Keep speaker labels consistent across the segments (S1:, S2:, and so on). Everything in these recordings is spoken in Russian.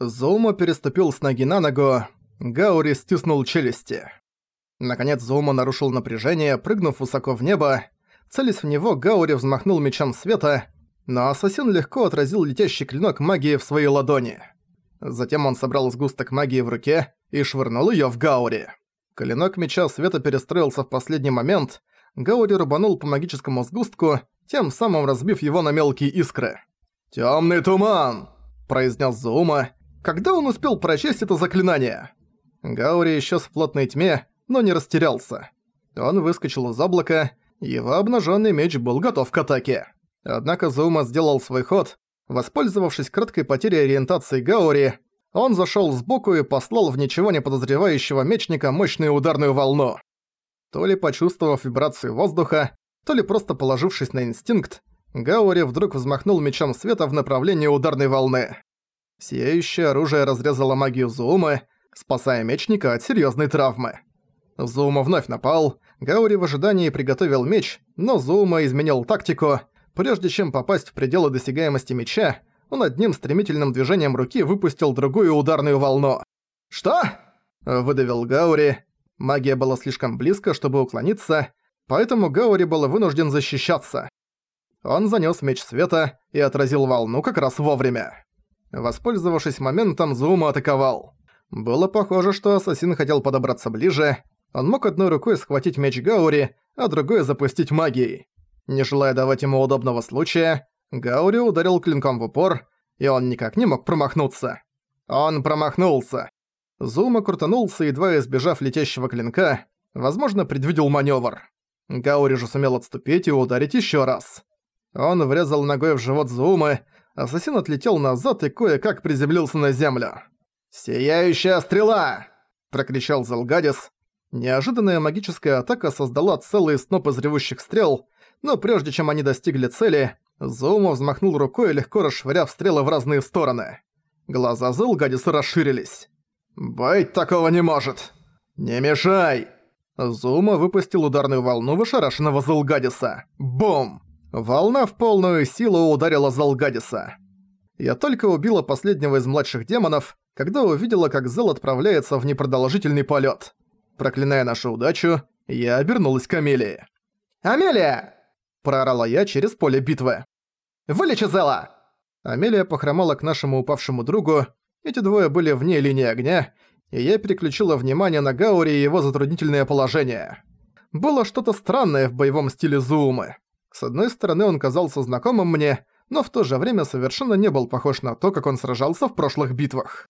S1: Зума переступил с ноги на ногу, Гаури стиснул челюсти. Наконец Зума нарушил напряжение, прыгнув высоко в небо. Целясь в него, Гаури взмахнул мечом света, но ассасин легко отразил летящий клинок магии в своей ладони. Затем он собрал сгусток магии в руке и швырнул её в Гаури. Клинок меча света перестроился в последний момент, Гаури рубанул по магическому сгустку, тем самым разбив его на мелкие искры. «Тёмный туман!» – произнес Зуума. Когда он успел прочесть это заклинание? Гаури исчез в плотной тьме, но не растерялся. Он выскочил из облака, его обнаженный меч был готов к атаке. Однако Зума сделал свой ход. Воспользовавшись краткой потерей ориентации Гаури, он зашел сбоку и послал в ничего не подозревающего мечника мощную ударную волну. То ли почувствовав вибрацию воздуха, то ли просто положившись на инстинкт, Гаури вдруг взмахнул мечом света в направлении ударной волны. Сияющее оружие разрезало магию Зумы, спасая мечника от серьезной травмы. Зума вновь напал, Гаури в ожидании приготовил меч, но Зума изменил тактику. Прежде чем попасть в пределы досягаемости меча, он одним стремительным движением руки выпустил другую ударную волну. «Что?» – выдавил Гаури. Магия была слишком близко, чтобы уклониться, поэтому Гаури был вынужден защищаться. Он занёс меч света и отразил волну как раз вовремя. Воспользовавшись моментом, Зума атаковал. Было похоже, что ассасин хотел подобраться ближе. Он мог одной рукой схватить меч Гаури, а другой запустить магией. Не желая давать ему удобного случая, Гаури ударил клинком в упор, и он никак не мог промахнуться. Он промахнулся. Зума крутанулся, едва избежав летящего клинка, возможно, предвидел маневр. Гаури же сумел отступить и ударить еще раз. Он врезал ногой в живот Зумы, ассасин отлетел назад и кое-как приземлился на землю. «Сияющая стрела!» – прокричал Залгадис. Неожиданная магическая атака создала целый сноп из ревущих стрел, но прежде чем они достигли цели, Зума взмахнул рукой, легко расшвыряв стрелы в разные стороны. Глаза Залгадиса расширились. «Быть такого не может! Не мешай!» Зума выпустил ударную волну в ошарашенного Залгадиса. Бум! Волна в полную силу ударила Залгадиса. Я только убила последнего из младших демонов, когда увидела, как Зел отправляется в непродолжительный полет. Проклиная нашу удачу, я обернулась к Амелии. «Амелия!» – проорала я через поле битвы. «Вылечи Зела!» Амелия похромала к нашему упавшему другу, эти двое были вне линии огня, и я переключила внимание на Гаури и его затруднительное положение. Было что-то странное в боевом стиле Зумы. С одной стороны, он казался знакомым мне, но в то же время совершенно не был похож на то, как он сражался в прошлых битвах.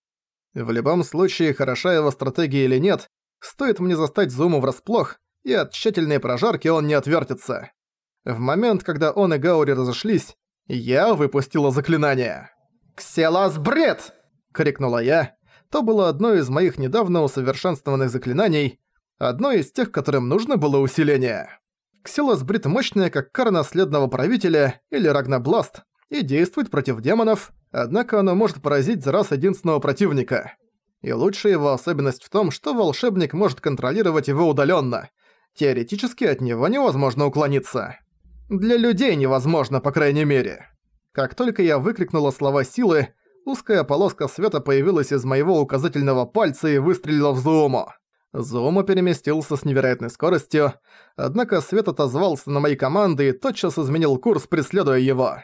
S1: В любом случае, хороша его стратегия или нет, стоит мне застать Зуму врасплох, и от тщательной прожарки он не отвертится. В момент, когда он и Гаури разошлись, я выпустила заклинание. «Кселас бред!» — крикнула я. То было одно из моих недавно усовершенствованных заклинаний, одно из тех, которым нужно было усиление. Ксилос Брит мощная, как кара наследного правителя или Рагнабласт, и действует против демонов, однако оно может поразить за раз единственного противника. И лучшая его особенность в том, что волшебник может контролировать его удаленно. Теоретически от него невозможно уклониться. Для людей невозможно, по крайней мере. Как только я выкрикнула слова силы, узкая полоска света появилась из моего указательного пальца и выстрелила в Зуому. Зума переместился с невероятной скоростью, однако свет отозвался на мои команды и тотчас изменил курс, преследуя его.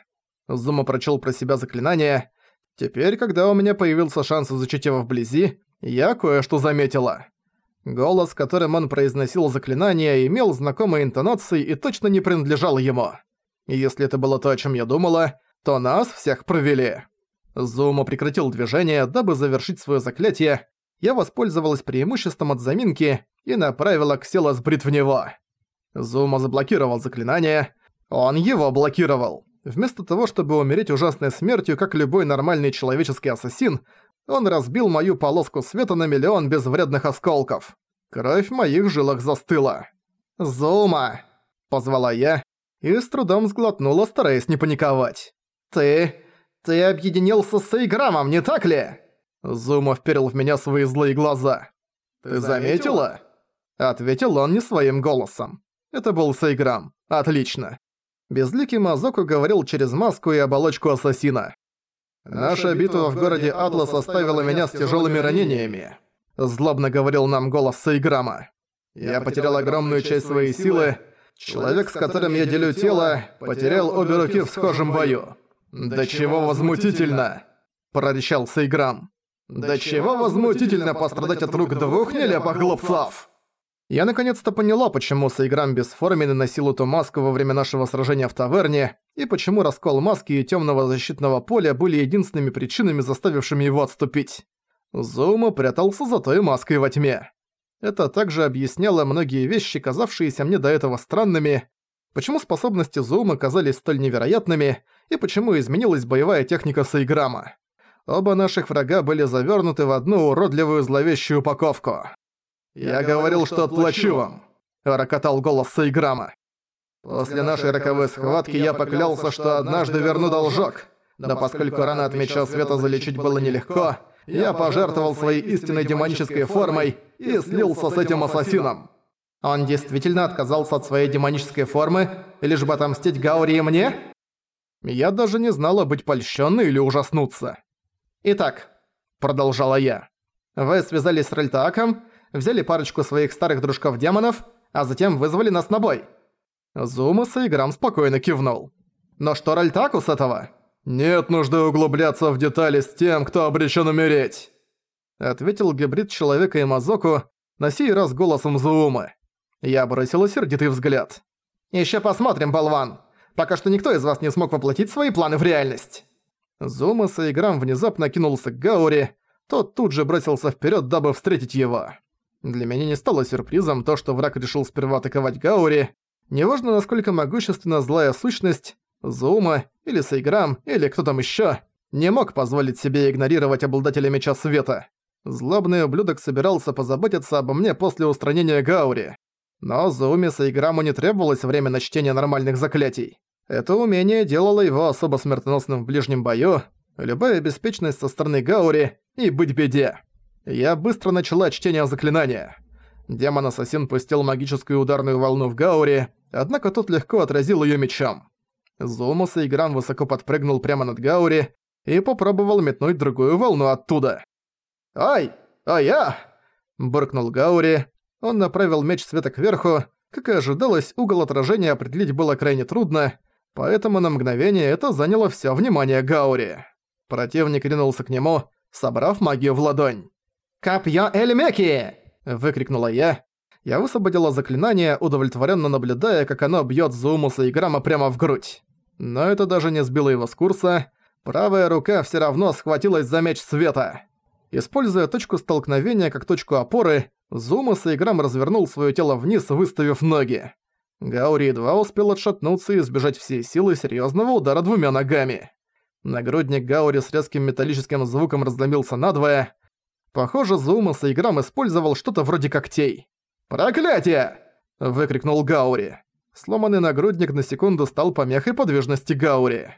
S1: Зума прочел про себя заклинание. Теперь, когда у меня появился шанс изучить его вблизи, я кое-что заметила. Голос, которым он произносил заклинание, имел знакомые интонации и точно не принадлежал ему. И если это было то, о чем я думала, то нас всех провели. Зума прекратил движение, дабы завершить свое заклятие, я воспользовалась преимуществом от заминки и направила Ксилос Брит в него. Зума заблокировал заклинание. Он его блокировал. Вместо того, чтобы умереть ужасной смертью, как любой нормальный человеческий ассасин, он разбил мою полоску света на миллион безвредных осколков. Кровь в моих жилах застыла. «Зума!» – позвала я и с трудом сглотнула, стараясь не паниковать. «Ты... ты объединился с Эйграмом, не так ли?» Зума вперил в меня свои злые глаза. «Ты заметила?» Ответил он не своим голосом. Это был Сейграм. Отлично. Безликий Мазоку говорил через маску и оболочку ассасина. Наша битва в городе Атлас оставила меня с тяжелыми ранениями. Злобно говорил нам голос Сейграма. Я потерял огромную часть своей силы. Человек, с которым я делю тело, потерял обе руки в схожем бою. «Да чего возмутительно!» – прорычал Сейграм. «Да чего возмутительно пострадать от рук двух нелепых глупцов!» Я наконец-то поняла, почему Сейграм бесформенный носил эту маску во время нашего сражения в таверне, и почему раскол маски и темного защитного поля были единственными причинами, заставившими его отступить. Зума прятался за той маской во тьме. Это также объясняло многие вещи, казавшиеся мне до этого странными, почему способности Зума казались столь невероятными, и почему изменилась боевая техника Сейграма. Оба наших врага были завернуты в одну уродливую зловещую упаковку. «Я, Я говорил, что отплачу вам», — рокотал голос Сейграма. «После нашей роковой схватки я поклялся, что однажды верну должок, но поскольку рана от Меча Света залечить было нелегко, я пожертвовал своей истинной демонической формой и слился с этим ассасином». Он действительно отказался от своей демонической формы, лишь бы отомстить Гаури и мне? Я даже не знала быть польщённой или ужаснуться. «Итак», — продолжала я, — «вы связались с Рельтааком, взяли парочку своих старых дружков-демонов, а затем вызвали нас на бой». Зумас и Грам спокойно кивнул. «Но что Рельтааку с этого?» «Нет нужды углубляться в детали с тем, кто обречен умереть», — ответил гибрид человека и Мазоку, на сей раз голосом Зуумы. Я бросила сердитый взгляд. «Ещё посмотрим, болван!» Пока что никто из вас не смог воплотить свои планы в реальность». Зума с Играм внезапно кинулся к Гаури, тот тут же бросился вперед, дабы встретить его. Для меня не стало сюрпризом то, что враг решил сперва атаковать Гаури. Неважно, насколько могущественна злая сущность, Зума или Сейграм или кто там еще, не мог позволить себе игнорировать обладателя Меча Света. Злобный ублюдок собирался позаботиться обо мне после устранения Гаури. Но Зуме Сейграму не требовалось время на чтение нормальных заклятий. Это умение делало его особо смертоносным в ближнем бою, любая беспечность со стороны Гаури и быть беде. Я быстро начала чтение заклинания. Демон-ассасин пустил магическую ударную волну в Гаури, однако тот легко отразил её мечом. Зумус и Грам высоко подпрыгнул прямо над Гаури и попробовал метнуть другую волну оттуда. «Ай! А я!» – буркнул Гаури. Он направил меч света кверху. Как и ожидалось, угол отражения определить было крайне трудно, Поэтому на мгновение это заняло всё внимание Гаури. Противник ринулся к нему, собрав магию в ладонь. «Копьё Эльмеки!» – выкрикнула я. Я высвободила заклинание, удовлетворенно наблюдая, как оно бьёт Зумуса и Грамма прямо в грудь. Но это даже не сбило его с курса. Правая рука всё равно схватилась за меч света. Используя точку столкновения как точку опоры, Зумус и Грамм развернул своё тело вниз, выставив ноги. Гаури едва успел отшатнуться и избежать всей силы серьезного удара двумя ногами. Нагрудник Гаури с резким металлическим звуком разломился надвое. Похоже, Зумас и Играм использовал что-то вроде когтей. «Проклятие!» – выкрикнул Гаури. Сломанный нагрудник на секунду стал помехой подвижности Гаури.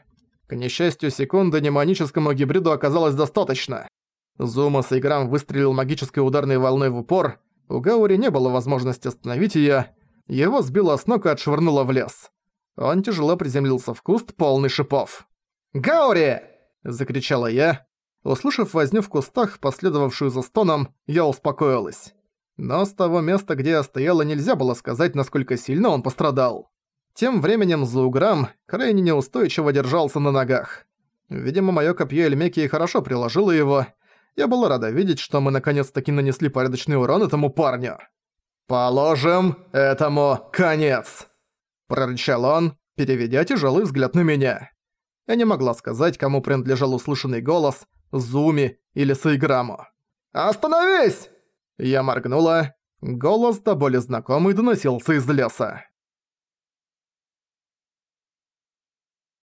S1: К несчастью, секунды неманическому гибриду оказалось достаточно. Зумас и Играм выстрелил магической ударной волной в упор. У Гаури не было возможности остановить её, его сбило с ног и отшвырнуло в лес. Он тяжело приземлился в куст, полный шипов. «Гаури!» – закричала я. Услышав возню в кустах, последовавшую за стоном, я успокоилась. Но с того места, где я стояла, нельзя было сказать, насколько сильно он пострадал. Тем временем Зауграм крайне неустойчиво держался на ногах. Видимо, моё копье Эльмеки хорошо приложило его. Я была рада видеть, что мы наконец-таки нанесли порядочный урон этому парню. «Положим этому конец!» Прорычал он, переведя тяжелый взгляд на меня. Я не могла сказать, кому принадлежал услышанный голос, Зуми или Сайграму. «Остановись!» Я моргнула. Голос до боли знакомый доносился из леса.